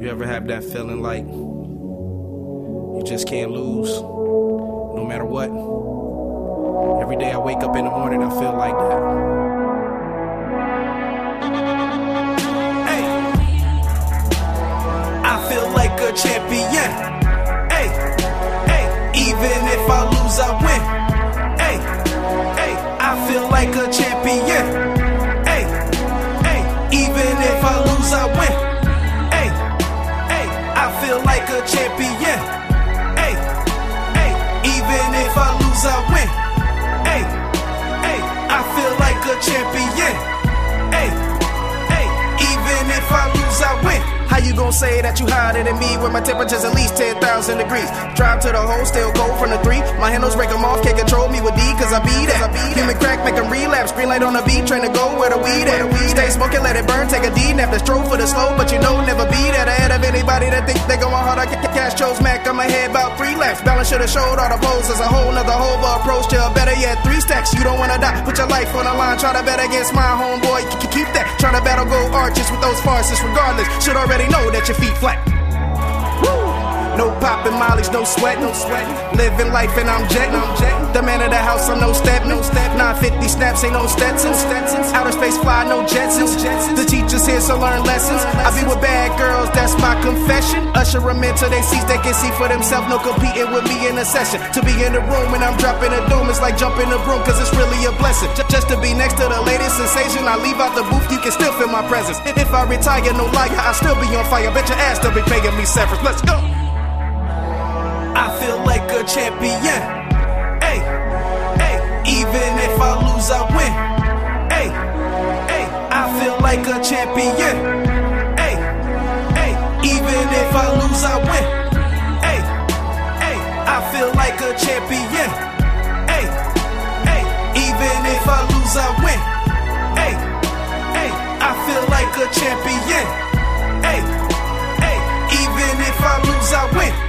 You ever have that feeling like you just can't lose no matter what? Every day I wake up in the morning, I feel like that. Hey, I feel like a champion. Hey, hey, even if I lose, I win. Hey, hey, I feel like a champion. I win. Hey, hey, I feel like a champion. Hey, hey, even if I lose, I win. How you gonna say that you hotter than me when my temperature's at least 10,000 degrees? Drive to the hole, still cold from the three. My handles break 'em off, can't control me with D, cause I beat it. Human crack, make 'em relapse. Green light on the beat, trying to go where the weed at. Stay smoking, let it burn, take a D, nap the stroke for the slow, but you know, never be anybody that think they going hard. I ca- cash chose Mac, I'ma head about three laps. Balance should've showed all the poses, a whole nother hover approach to a better yet three stacks. You don't wanna die, put your life on the line, try to bet against my homeboy. Keep that, try to battle go arches with those farces, regardless. Should already know that your feet flat. No poppin' mollies, no sweat, no sweat. Living life and I'm jetting, I'm jetting. The 50 snaps, ain't no Stetsons. Stetsons. Outer space fly, no Jetsons. The teacher's here, so learn lessons. I be with bad girls, that's my confession. Usher them into their seats, they can see for themselves. No competing with me in a session. To be in the room when I'm dropping a doom, it's like jumping a broom, cause it's really a blessing. J- just to be next to the latest sensation, I leave out the booth, you can still feel my presence. If I retire, no liar, I still be on fire. Bet your ass they'll be paying me severance. Let's go. I feel like a champion. Like a champion. Hey, hey, even if I lose, I win. Hey, hey, I feel like a champion.